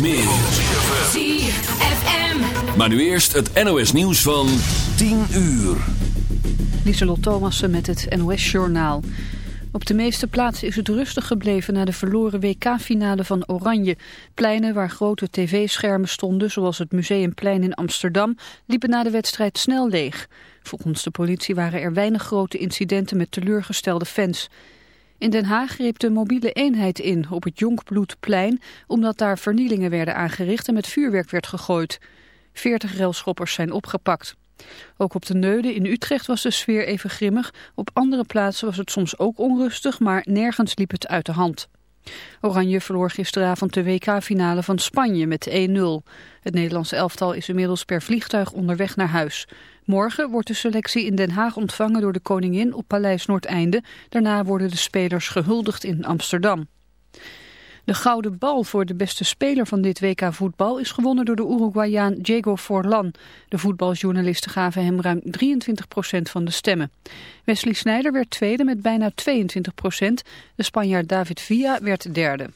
meer. ZFM. Maar nu eerst het NOS nieuws van 10 uur. Lieselot Thomassen met het NOS-journaal. Op de meeste plaatsen is het rustig gebleven na de verloren WK-finale van Oranje. Pleinen waar grote tv-schermen stonden, zoals het Museumplein in Amsterdam, liepen na de wedstrijd snel leeg. Volgens de politie waren er weinig grote incidenten met teleurgestelde fans. In Den Haag greep de mobiele eenheid in op het Jonkbloedplein... omdat daar vernielingen werden aangericht en met vuurwerk werd gegooid. Veertig railschoppers zijn opgepakt. Ook op de Neude in Utrecht was de sfeer even grimmig. Op andere plaatsen was het soms ook onrustig, maar nergens liep het uit de hand. Oranje verloor gisteravond de WK-finale van Spanje met 1-0. Het Nederlandse elftal is inmiddels per vliegtuig onderweg naar huis. Morgen wordt de selectie in Den Haag ontvangen door de koningin op Paleis Noordeinde. Daarna worden de spelers gehuldigd in Amsterdam. De gouden bal voor de beste speler van dit WK voetbal is gewonnen door de Uruguayaan Diego Forlan. De voetbaljournalisten gaven hem ruim 23% van de stemmen. Wesley Sneijder werd tweede met bijna 22% De Spanjaard David Villa werd derde.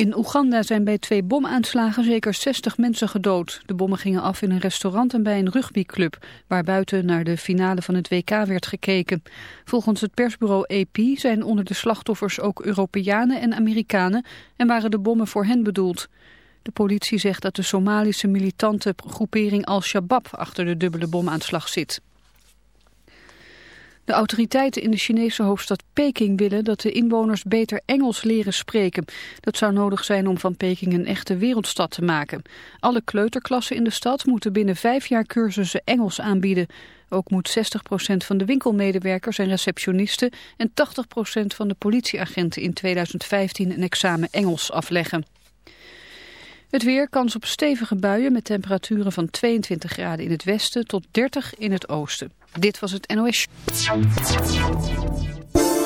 In Oeganda zijn bij twee bomaanslagen zeker 60 mensen gedood. De bommen gingen af in een restaurant en bij een rugbyclub... waar buiten naar de finale van het WK werd gekeken. Volgens het persbureau AP zijn onder de slachtoffers ook Europeanen en Amerikanen... en waren de bommen voor hen bedoeld. De politie zegt dat de Somalische militante groepering Al-Shabaab... achter de dubbele bomaanslag zit. De autoriteiten in de Chinese hoofdstad Peking willen dat de inwoners beter Engels leren spreken. Dat zou nodig zijn om van Peking een echte wereldstad te maken. Alle kleuterklassen in de stad moeten binnen vijf jaar cursussen Engels aanbieden. Ook moet 60% van de winkelmedewerkers en receptionisten en 80% van de politieagenten in 2015 een examen Engels afleggen. Het weer, kans op stevige buien met temperaturen van 22 graden in het westen tot 30 in het oosten. Dit was het NOS.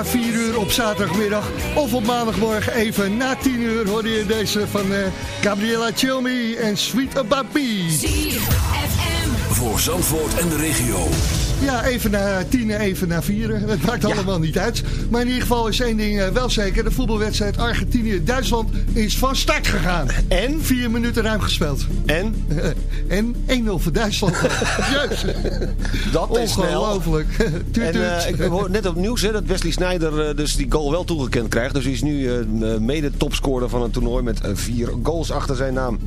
Na 4 uur op zaterdagmiddag of op maandagmorgen even na 10 uur hoorde je deze van eh, Gabriella Chilmi en Sweet About Me. ZFM. Voor Zandvoort en de regio. Ja, even na 10, even na 4. Het maakt allemaal niet uit. Maar in ieder geval is één ding eh, wel zeker. De voetbalwedstrijd Argentinië-Duitsland is van start gegaan. En? Vier minuten ruim gespeeld. En? En 1-0 voor Duitsland. Juist. Dat is. Ongelooflijk. Tuut, En eh, ik hoor net op nieuws hè, dat Wesley Sneijder eh, dus die goal wel toegekend krijgt. Dus hij is nu eh, mede topscorer van het toernooi met vier goals achter zijn naam.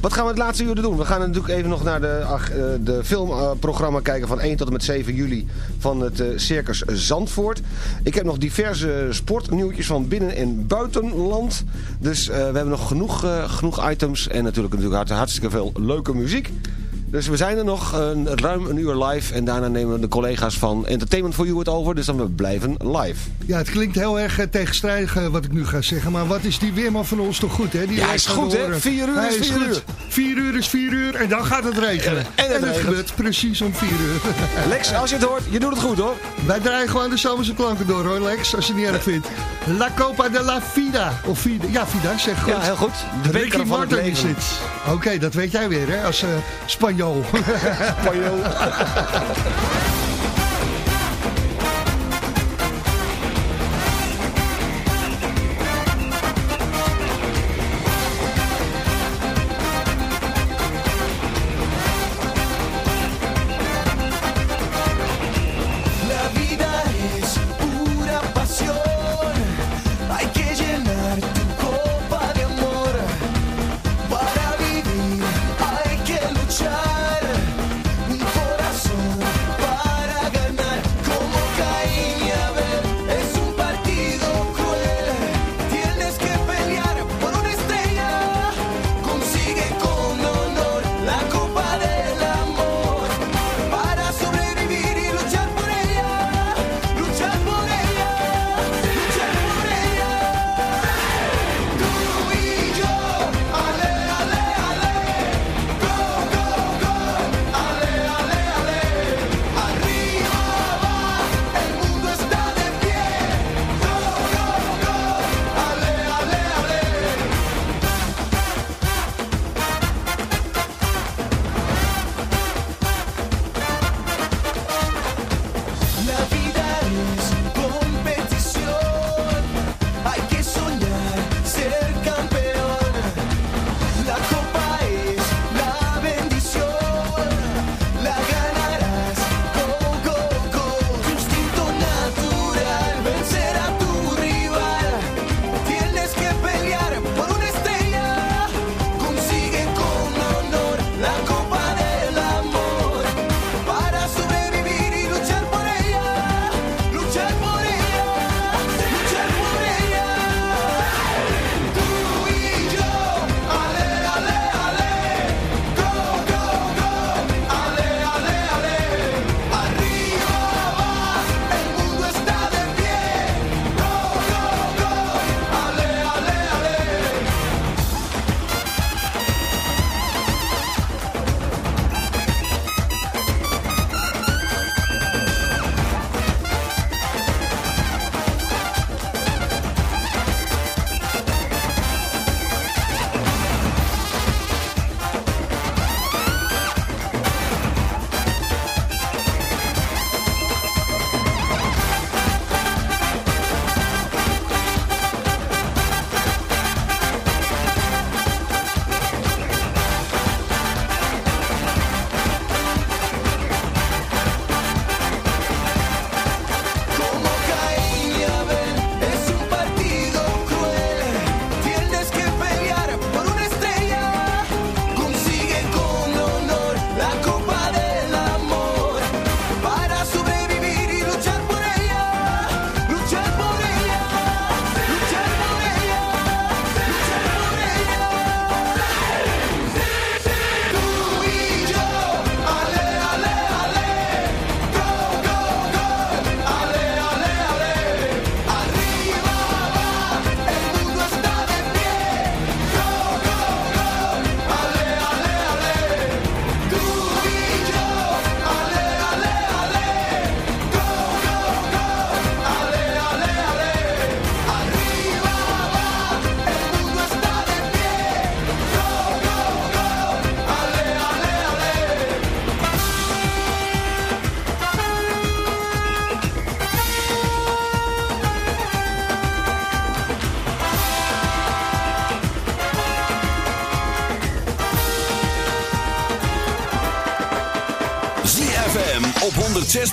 Wat gaan we het laatste uur doen? We gaan natuurlijk even nog naar de, eh, de filmprogramma kijken van 1 tot en met 7 juli van het eh, Circus Zandvoort. Ik heb nog diverse sportnieuwtjes van binnen- en buitenland. Dus eh, we hebben nog genoeg, genoeg items en natuurlijk, natuurlijk hart- hartstikke veel leuke muziek. Dus we zijn er nog een, ruim een uur live. En daarna nemen de collega's van Entertainment for You het over. Dus dan we blijven live. Ja, het klinkt heel erg eh, tegenstrijdig eh, wat ik nu ga zeggen. Maar wat is die weerman van ons toch goed, hè? Die Ja, is goed, hè? Vier uur Hij is vier goed. uur. Vier uur is vier uur en dan gaat het regenen. En het gebeurt precies om vier uur. Lex, als je het hoort, je doet het goed hoor. Wij draaien gewoon de zomerse klanken door, hoor, Lex. Als je het niet erg vindt. La Copa de la Vida. Of Vida. Ja, Vida, zeg goed. Ja, heel goed. De Ricky het Martin is dit. Oké, dat weet jij weer, hè? Als eh Spanjool. La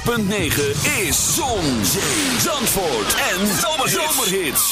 106.9 is Zon, Zee, Zandvoort en Zomerhits. Uptown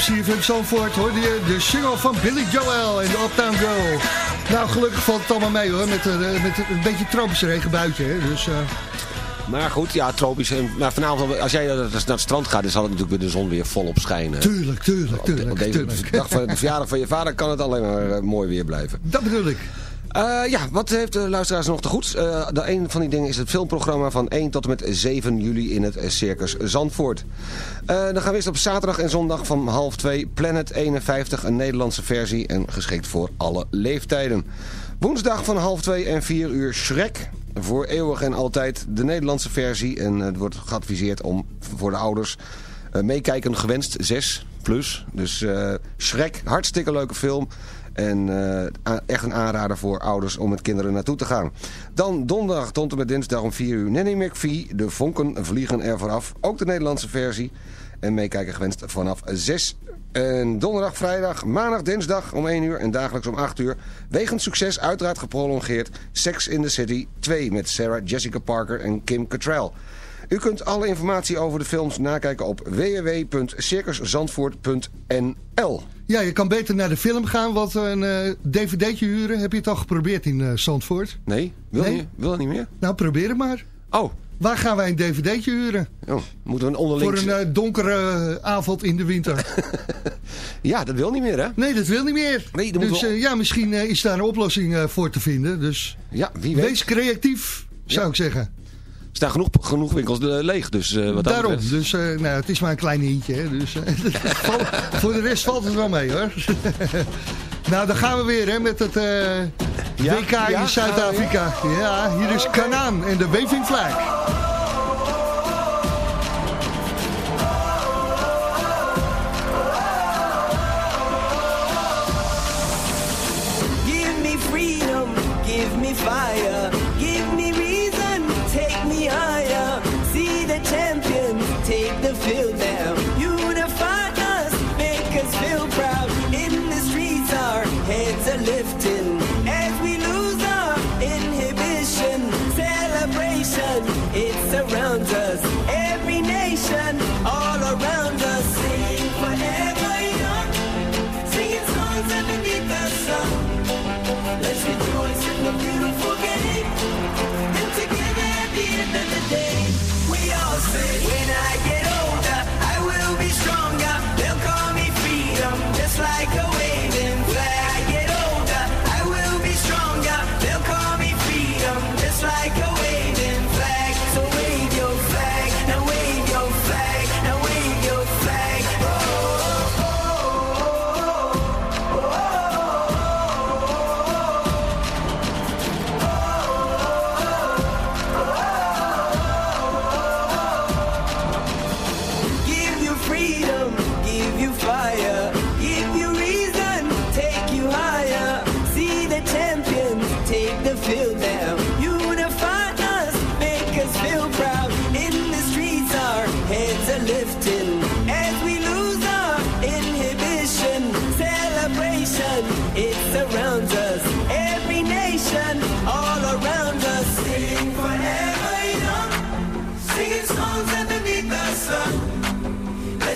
CFM Zandvoort hoorde je de single van Billy Joel en de Uptown Girl. Nou, gelukkig valt het allemaal mee hoor, met, een, eh, met een beetje tropisch regenbuitje. Hè? Dus, eh, Maar goed, ja, tropisch. Maar vanavond, als jij naar het strand gaat, dan zal het natuurlijk weer de zon weer volop schijnen. tuurlijk, tuurlijk, Op de- op tuurlijk, deze tuurlijk. dag van de verjaardag van je vader kan het alleen maar eh, mooi weer blijven. Dat bedoel ik. Eh, ja, wat heeft de luisteraars nog te goed? Eh, de een van die dingen is het filmprogramma van 1 tot en met 7 juli in het Circus Zandvoort. Eh, dan gaan we eerst op zaterdag en zondag van half 2 Planet 51, een Nederlandse versie en geschikt voor alle leeftijden. Woensdag van half 2 en 4 uur Shrek. Voor eeuwig en altijd de Nederlandse versie. En het wordt geadviseerd om voor de ouders meekijken gewenst 6 plus. Dus Shrek, hartstikke leuke film. En eh, echt een aanrader voor ouders om met kinderen naartoe te gaan. Dan donderdag tot en met dinsdag om 4 uur Nanny McPhee. De vonken vliegen er vanaf. Ook de Nederlandse versie. En meekijken gewenst vanaf 6 en donderdag, vrijdag, maandag, dinsdag om 1 uur en dagelijks om 8 uur. Wegens succes uiteraard geprolongeerd Sex in the City 2 met Sarah Jessica Parker en Kim Cattrall. U kunt alle informatie over de films nakijken op www.circuszandvoort.nl Ja, je kan beter naar de film gaan, want een eh, dvd'tje huren, heb je het al geprobeerd in eh, Zandvoort? Nee? Wil, Nee? Niet, wil niet meer? Nou, probeer het maar. Oh, Waar gaan wij een dvd'tje huren? oh moeten we een onderling... Voor een eh, donkere avond in de winter. Ja, dat wil niet meer hè? Nee, dat wil niet meer. Nee, dus we- ja, misschien is daar een oplossing voor te vinden. Dus Ja, wie weet. wees creatief, zou Ja. ik zeggen. Er staan genoeg, genoeg winkels eh, leeg, dus eh, wat Daarom. betreft- Dus eh, nou, het is maar een klein hintje. Hè, dus, eh, voor de rest valt het wel mee hoor. nou, dan gaan we weer hè, met het eh, Ja? WK Ja? in Zuid-Afrika. Ja, hier is Kanaan en de waving flag.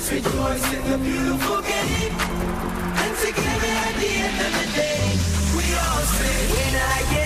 Let's rejoice in the beautiful game. And together at the end of the day, we all say, when I get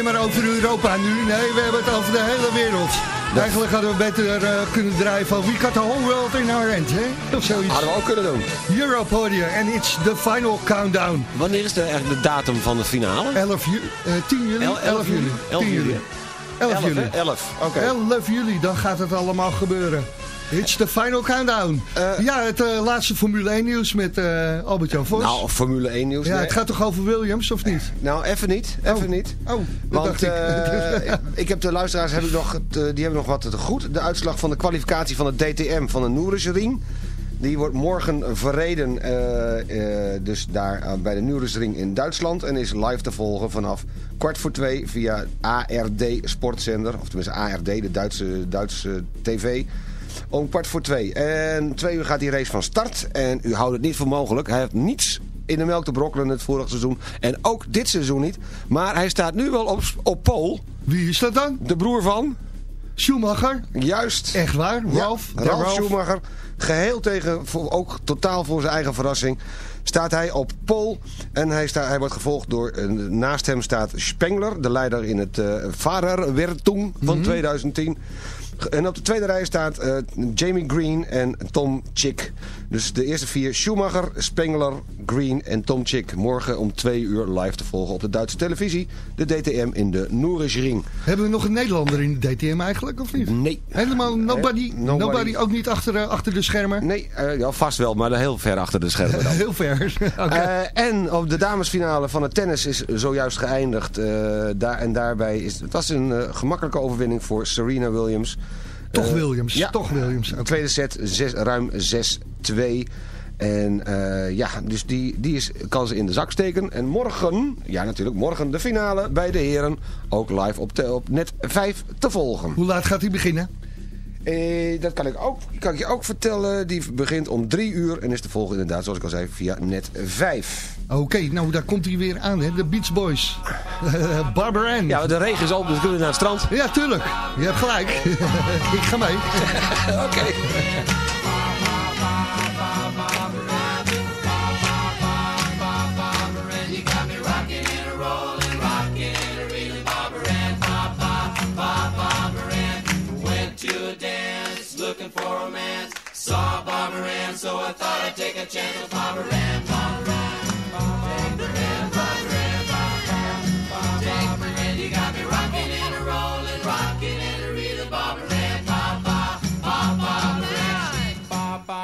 alleen maar over Europa nu. Nee, we hebben het over de hele wereld. Eigenlijk hadden we beter eh, kunnen draaien van We got the whole world in our hand, hè? Of zoiets. Hadden we ook kunnen doen. Europe hoor je. En it's the final countdown. Wanneer is de, eigenlijk de datum van de finale? 11 juli, eh 10 juli? El- 11 juli. 10 juli. 11 11, juli. 11. Oké. 11 juli, dan gaat het allemaal gebeuren. It's the final countdown. Eh. ja, het eh, laatste Formule 1 nieuws met eh Albert-Jan Vos. Nou, Formule 1 nieuws. ja, nee. het gaat toch over Williams, of niet? Nou, even niet. Even Oh. niet. Oh, Want dacht ik. ik heb de luisteraars heb ik nog, het, die hebben nog wat te goed. De uitslag van de kwalificatie van het DTM van de Noerisring. Die wordt morgen verreden dus daar bij de Nürburgring in Duitsland. En is live te volgen vanaf kwart voor twee via ARD Sportzender. Of tenminste ARD, de Duitse, Duitse tv. Om kwart voor twee. En twee uur gaat die race van start. En u houdt het niet voor mogelijk. Hij heeft niets in de melk te brokkelen het vorige seizoen. En ook dit seizoen niet. Maar hij staat nu wel op, op pole. Wie is dat dan? De broer van... Schumacher? Juist. Echt waar? Ja, Ralf? Schumacher. Geheel tegen, voor- ook totaal voor zijn eigen verrassing, staat hij op pole. En hij, staat, hij wordt gevolgd door, eh, naast hem staat Spengler, de leider in het uh, Fahrerwertung van 2010. En op de tweede rij staat eh, Jamie Green en Tom Chick. Dus de eerste vier, Schumacher, Spengler, Green en Tom Chick. Morgen om twee uur live te volgen op de Duitse televisie. De DTM in de Noerisring. Hebben we nog een Nederlander in de DTM eigenlijk, of niet? Nee. Helemaal nobody? Eh, nobody. nobody. ook niet achter, eh, achter de schermen? Nee, eh, ja, vast wel, maar heel ver achter de schermen dan. Heel ver. En op de damesfinale van het tennis is zojuist geëindigd. daar, en daarbij is het was een gemakkelijke overwinning voor Serena Williams. Toch Eh, Williams. ja. Toch Williams. Tweede set zes, ruim 6-2. En eh, ja, dus die, die is, kan ze in de zak steken. En morgen, ja natuurlijk, morgen de finale bij de heren. Ook live op, te- op net 5 te volgen. Hoe laat gaat hij beginnen? Eh, dat kan ik, ook, kan ik je ook vertellen. Die begint om 3 uur en is te volgen inderdaad, zoals ik al zei, via net 5. Oké, nou daar komt hij weer aan, hè? De Beach Boys. Barbara Ann. Ja, de regen is op, dus we kunnen naar het strand. Ja, tuurlijk. Je hebt gelijk. ik ga mee. Oké.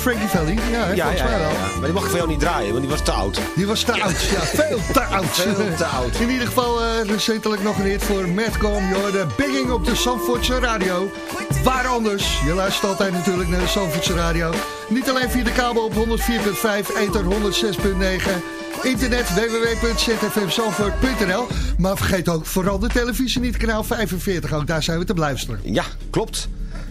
Frankie Valli? Ja, volgens mij wel. Maar die mag ik voor jou niet draaien, want die was te oud. Die was te oud, ja, veel te oud. Veel te oud. In ieder geval eh, recentelijk nog een hit voor Matt Gom. Je hoorde Bigging op de Zandvoortse radio. Waar anders? Je luistert altijd natuurlijk naar de Zandvoortse radio. Niet alleen via de kabel op 104.5, ether 106.9... Internet www.zfmzandvoort.nl Maar vergeet ook vooral de televisie niet, kanaal 45. Ook daar zijn we te beluisteren. Ja, klopt.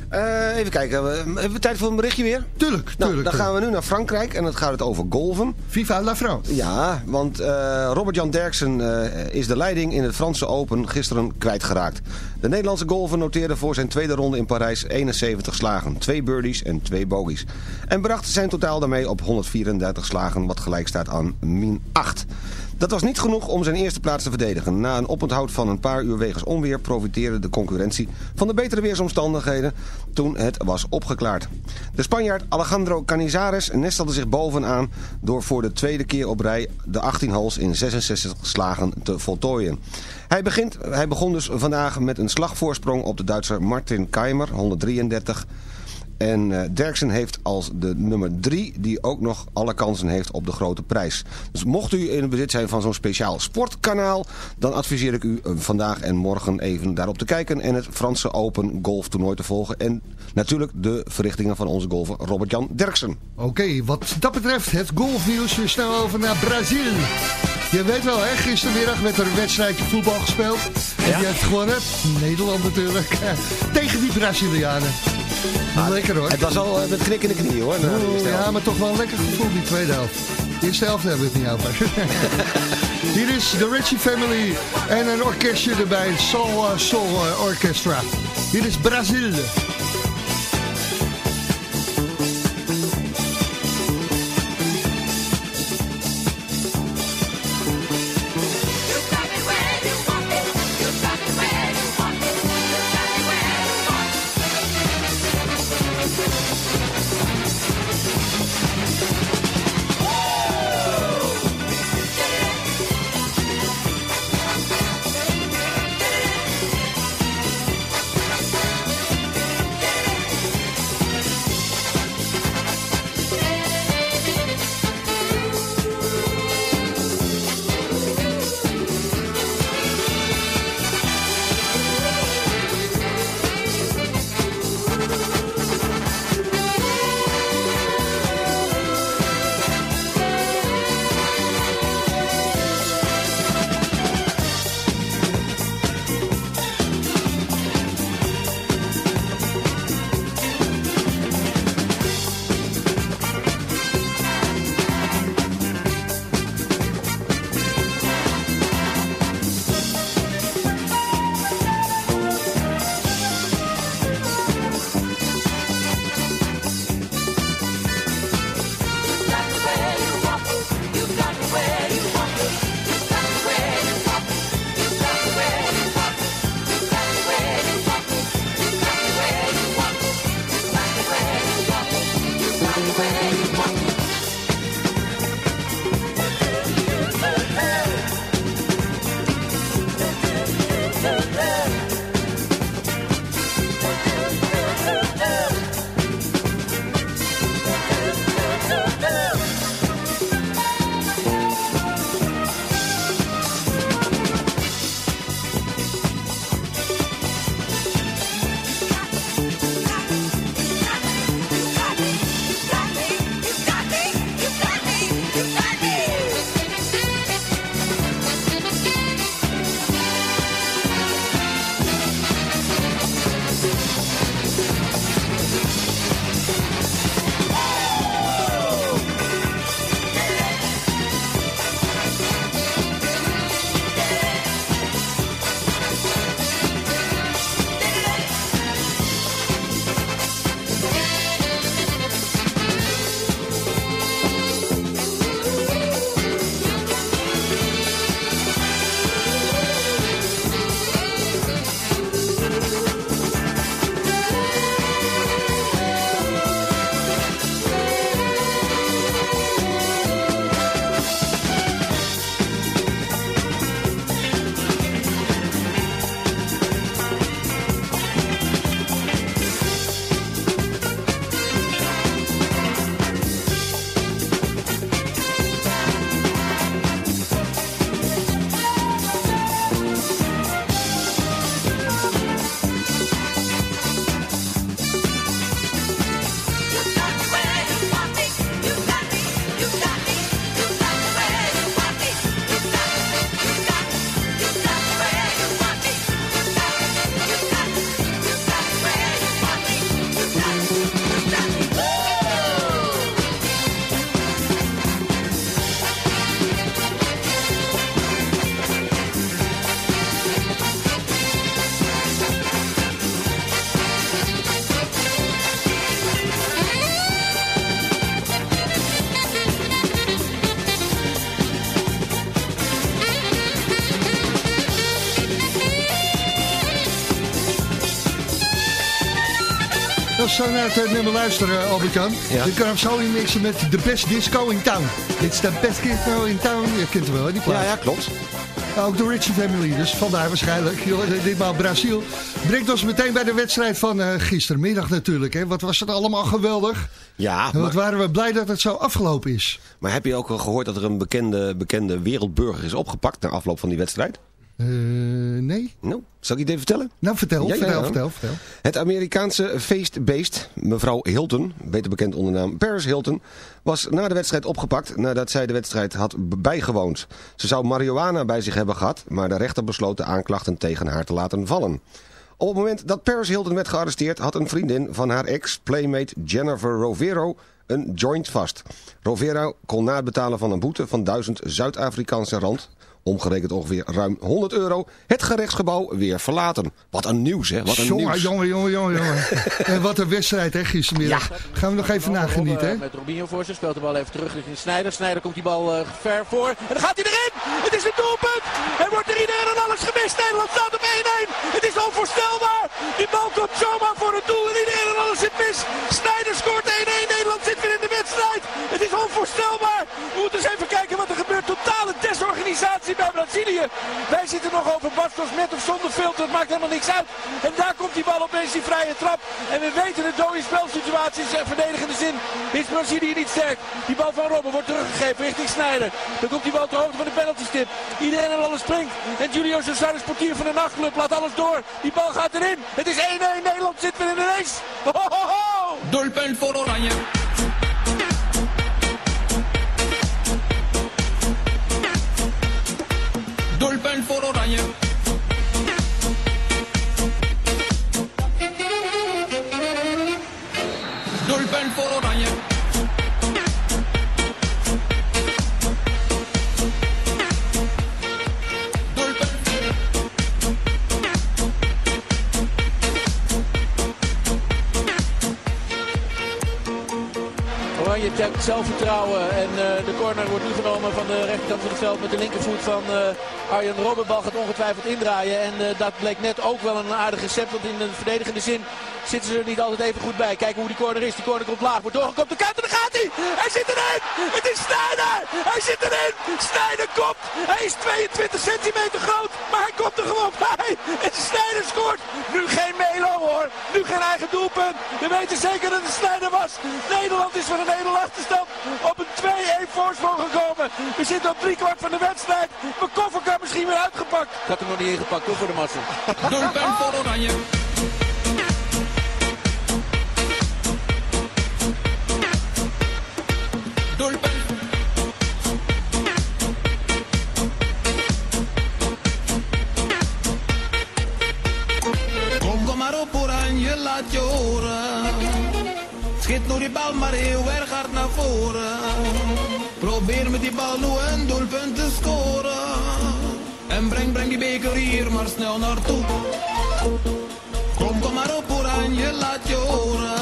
Eh, even kijken, we- hebben we tijd voor een berichtje weer? Tuurlijk, Nou, tuurlijk. dan gaan we nu naar Frankrijk en dan gaat het over golven. Viva la France. Ja, want eh, Robert-Jan Derksen eh, is de leiding in het Franse Open gisteren kwijtgeraakt. De Nederlandse golfer noteerde voor zijn tweede ronde in Parijs 71 slagen. Twee birdies en twee bogies. En bracht zijn totaal daarmee op 134 slagen, wat gelijk staat aan min 8. Dat was niet genoeg om zijn eerste plaats te verdedigen. Na een oponthoud van een paar uur wegens onweer profiteerde de concurrentie van de betere weersomstandigheden toen het was opgeklaard. De Spanjaard Alejandro Canizares nestelde zich bovenaan door voor de tweede keer op rij de 18 holes in 66 slagen te voltooien. Hij, begint, hij begon dus vandaag met een slagvoorsprong op de Duitser Martin Keimer, 133 en eh, Derksen heeft als de nummer 3 die ook nog alle kansen heeft op de grote prijs. Dus mocht u in bezit zijn van zo'n speciaal sportkanaal... dan adviseer ik u eh, vandaag en morgen even daarop te kijken... en het Franse Open golftoernooi te volgen. En natuurlijk de verrichtingen van onze golfer Robert-Jan Derksen. Oké, wat dat betreft het golfnieuws. We snel over naar Brazil. Je weet wel, hè, gistermiddag werd er een wedstrijdje voetbal gespeeld. En die heeft gewonnen. Nederland natuurlijk. Tegen die Brazilianen. Lekker hoor. Het was al eh, met knik in de knieën hoor. eerste ja, maar toch wel een lekker gevoel die tweede helft. De eerste helft hebben we het niet over. Hier is de Ritchie Family en een orkestje erbij. Soul, uh, Soul Orchestra. Hier is Brazil. Zo naar het eh, nummer luisteren, Albert-Jan. Ja. Je kan hem zo inmixen met The Best Disco in Town. It's the best disco in town. Je kent hem wel, hè, die plaat. Ja, ja, klopt. Ook de Richie Family, dus vandaar waarschijnlijk. Ditmaal Brazil. Brengt ons meteen bij de wedstrijd van eh, gistermiddag natuurlijk. Hè. Wat was het allemaal geweldig. Ja, En wat maar, waren we blij dat het zo afgelopen is. maar heb je ook al gehoord dat er een bekende, bekende wereldburger is opgepakt na afloop van die wedstrijd? Eh, nee? Nou, zal ik je het even vertellen? Nou, vertel, Ja, vertel, ja. vertel, vertel. Het Amerikaanse feestbeest, mevrouw Hilton, beter bekend onder de naam Paris Hilton, was na de wedstrijd opgepakt nadat zij de wedstrijd had bijgewoond. Ze zou marihuana bij zich hebben gehad, maar de rechter besloot de aanklachten tegen haar te laten vallen. Op het moment dat Paris Hilton werd gearresteerd had een vriendin van haar ex-playmate Jennifer Rovero een joint vast. Rovero kon na het betalen van een boete van 1000 Zuid-Afrikaanse rand, omgerekend ongeveer ruim 100 euro, het gerechtsgebouw weer verlaten. Wat een nieuws hè, wat een Jongen, nieuws. jongen, jongen, jongen, jongen. en wat een wedstrijd, hè, gistermiddag. Gaan we nog even nagenieten, hè? Met Robinho voor zich speelt de bal even terug richting Snijder. Snijder komt die bal eh, ver voor. En dan gaat hij erin. Het is een doelpunt. Er wordt er iedereen en alles gemist. Nederland staat op 1-1. Het is onvoorstelbaar. Die bal komt zomaar voor het doel en iedereen en alles zit mis. Snijder scoort 1-1. Nederland zit weer in de wedstrijd. Het is onvoorstelbaar. We moeten eens even kijken wat er gebeurt. Totale desorganisatie bij Brazilië. Wij zitten nog over Bastos met of zonder filter. Het maakt helemaal niks uit. En daar komt die bal opeens die vrije trap. En we weten de dode spelsituaties en verdedigende zin is Brazilië niet sterk. Die bal van Robben wordt teruggegeven richting Snijder. Dan komt die bal ter hoogte van de penaltystip. Iedereen en alles springt. En Julio Cesar portier van de nachtclub. Laat alles door. Die bal gaat erin. Het is 1-1. Nederland zit weer in de race. Ho, ho, ho. Doelpunt voor Oranje. Doelpunt voor Oranje. Doelpunt Zelfvertrouwen. En eh, de corner wordt nu genomen van de rechterkant van het veld met de linkervoet van eh, Arjen Robben. Bal gaat ongetwijfeld indraaien. En eh, dat bleek net ook wel een aardig recept. Want in de verdedigende zin zitten ze er niet altijd even goed bij. Kijken hoe die corner is. Die corner komt laag. Wordt doorgekomen. De kant en daar gaat hij. Hij zit erin. Het is Snijder. Hij zit erin. Snijder komt. Hij is 22 centimeter groot. Maar hij komt er gewoon bij. En Snijder scoort. Nu geen Melo hoor. Nu geen eigen doelpunt. We weten zeker dat het Snijder was. Nederland is van een hele op een 2-1 voorsprong gekomen. We zitten op driekwart van de wedstrijd. Mijn kofferkar misschien weer uitgepakt. Ik had hem nog niet ingepakt hoor voor de massa. Doelpunt voor Oranje. Probeer met die bal nu een doelpunt te scoren. En breng, breng die beker hier maar snel naartoe. Kom, kom maar op Oranje, laat je horen.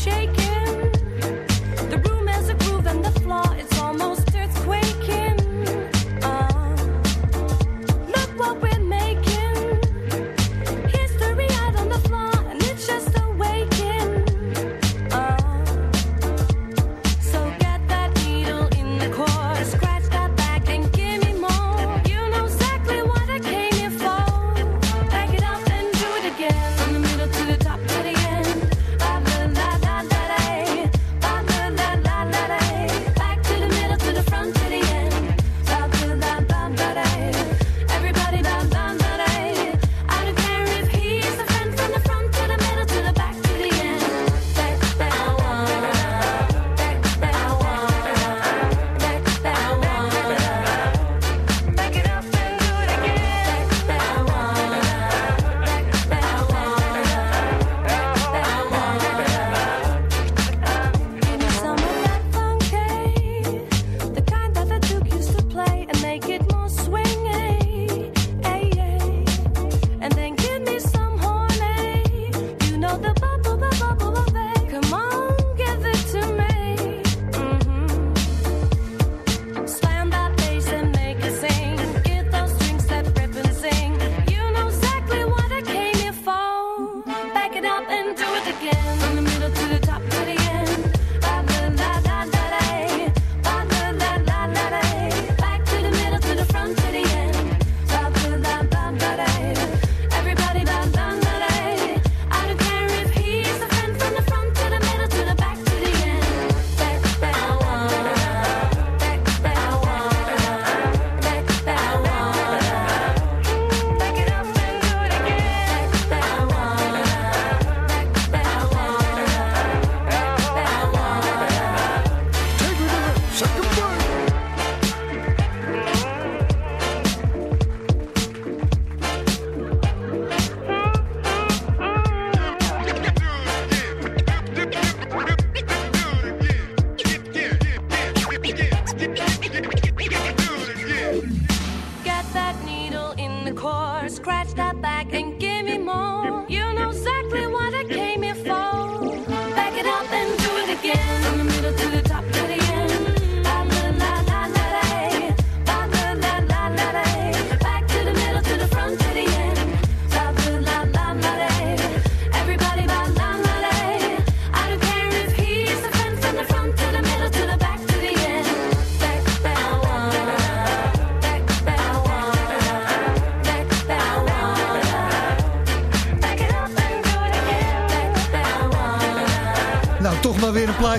shaking.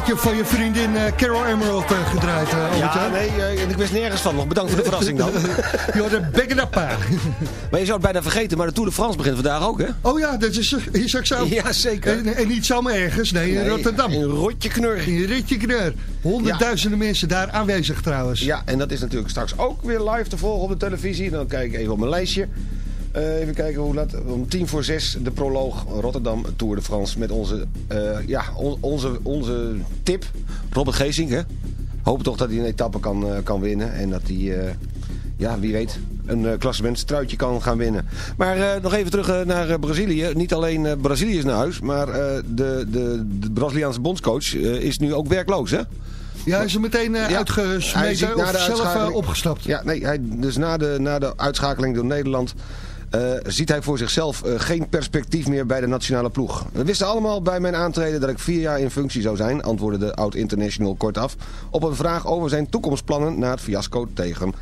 Plaatje van je vriendin eh, Carol Emerald eh, gedraaid, eh, Ja, nee, ik wist nergens van nog. Bedankt voor de verrassing dan. Je Back It Up, maar je zou het bijna vergeten, maar de Tour de France begint vandaag ook, hè? Oh ja, dat is, is ook zo. Ja, zeker. En, en niet zomaar ergens, nee, in Nee, Rotterdam. In Rotje Knur. In Ritje Knur. Honderdduizenden mensen daar aanwezig trouwens. Ja, en dat is natuurlijk straks ook weer live te volgen op de televisie. Dan kijk ik even op mijn lijstje. Even kijken hoe laat. Om tien voor zes de proloog Rotterdam Tour de France. Met onze, ja, on- onze, onze. Robert Geesink, hè. Hopen toch dat hij een etappe kan, eh, kan winnen. En dat hij, eh, ja, wie weet, een uh, klassementstruitje kan gaan winnen. Maar nog even terug naar Brazilië. Niet alleen Brazilië is naar huis. Maar de, de, de Braziliaanse bondscoach is nu ook werkloos, hè. Ja, is er meteen eh, Ja, hij uitgesmeten of zelf opgestapt? Ja, nee, hij, dus na de, na de uitschakeling door Nederland... eh, ziet hij voor zichzelf eh, geen perspectief meer bij de nationale ploeg. We wisten allemaal bij mijn aantreden dat ik vier jaar in functie zou zijn... antwoordde de oud-international kortaf... op een vraag over zijn toekomstplannen na het fiasco tegen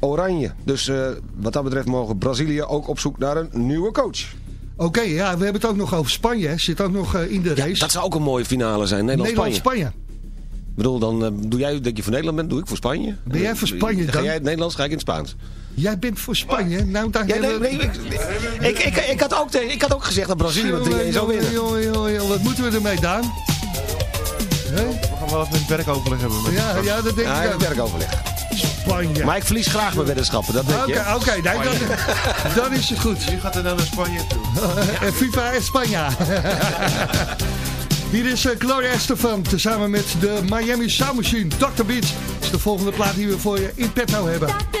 Oranje. Dus eh, wat dat betreft mogen Brazilië ook op zoek naar een nieuwe coach. Oké, ja, we hebben het ook nog over Spanje. hè. Zit ook nog in de race. Dat zou ook een mooie finale zijn, Nederland-Spanje. Ik bedoel, dan doe jij dat je voor Nederland bent, doe ik voor Spanje. Ben jij voor Spanje Ga dan? jij in het Nederlands, ga ik in het Spaans. Jij bent voor Spanje? Nou, daar Ja, nee, nee, ik, ik, ik, ik, had ook, tegen- ik had ook gezegd dat Brazilië met 3-1 zou winnen. jongen, jongen, jongen, Wat moeten we ermee, Daan? Hè? We gaan wel even met werkoverleg hebben. Met Ja, ja, dat denk Ja, ik ook. werkoverleg. Spanje. Maar ik verlies graag mijn weddenschappen, dat weet Oké, je. oké, nee, dan, dan is het goed. Wie gaat er nou naar Spanje toe? En FIFA en Spanje. Hier is eh, Gloria Estefan, tezamen met de Miami Sound Machine. Dr. Beat is de volgende plaat die we voor je in petto hebben. Doctor,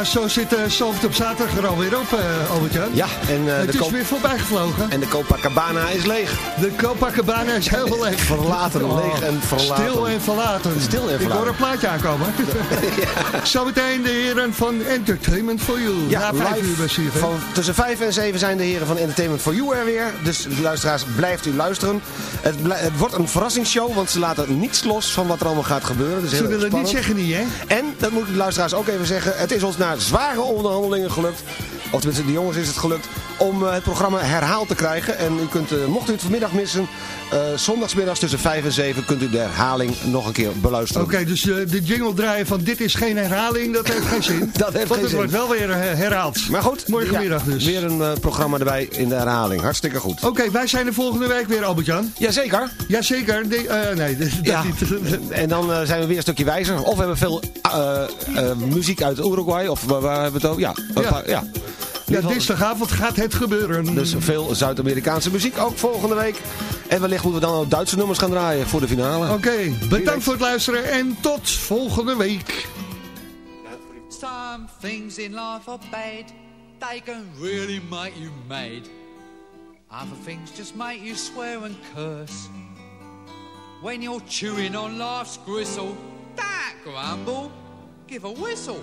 Ja, zo zit uh, Zalvert op zaterdag er alweer op, uh, Albert-Jan. Ja, en eh, Het de is weer voorbij gevlogen. En de Copacabana is leeg. De Copacabana is heel leeg. Verlaten, Oh, leeg en verlaten. Stil en verlaten. Stil en Ik hoor verlaten. een plaatje aankomen. Zometeen de heren van Entertainment for You. Ja, Na vijf uur bij CFM. van tussen 5 en 7 zijn de heren van Entertainment for You er weer. Dus luisteraars, blijft u luisteren. Het, het wordt een verrassingsshow, want ze laten niets los van wat er allemaal gaat gebeuren. Dus Ze willen het niet zeggen niet, hè? En, dat moeten de luisteraars ook even zeggen, het is ons na zware onderhandelingen gelukt, of tenminste de jongens is het gelukt, om eh, het programma herhaald te krijgen. En u kunt, eh, mocht u het vanmiddag missen, eh zondagsmiddags tussen 5 en 7 kunt u de herhaling nog een keer beluisteren. Oké, dus de jingle draaien van dit is geen herhaling, dat heeft geen zin. Dat heeft Want geen het zin. wordt wel weer herhaald. Maar goed, Morgenmiddag ja, dus. weer een programma erbij in de herhaling. Hartstikke goed. Oké, wij zijn er volgende week weer, Albert-Jan. Jazeker. Jazeker. De, eh, nee, dat Ja. niet. En dan zijn we weer een stukje wijzer. Of we hebben veel muziek uit Uruguay. Of waar, hebben we het over? Ja. een Ja. paar- ja. Ja, dinsdagavond gaat het gebeuren. Dus veel Zuid-Amerikaanse muziek ook volgende week. En wellicht moeten we dan ook Duitse nummers gaan draaien voor de finale. Oké, bedankt voor het luisteren en tot volgende week. Some things in life are bad, they can really make you mad. Other things just make you swear and curse. When you're chewing on life's gristle, that grumble, give a whistle.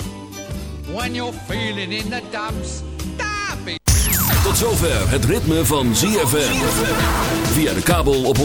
When you're feeling in the dumps, Tot zover het ritme van ZFM. Via de kabel op 104.5.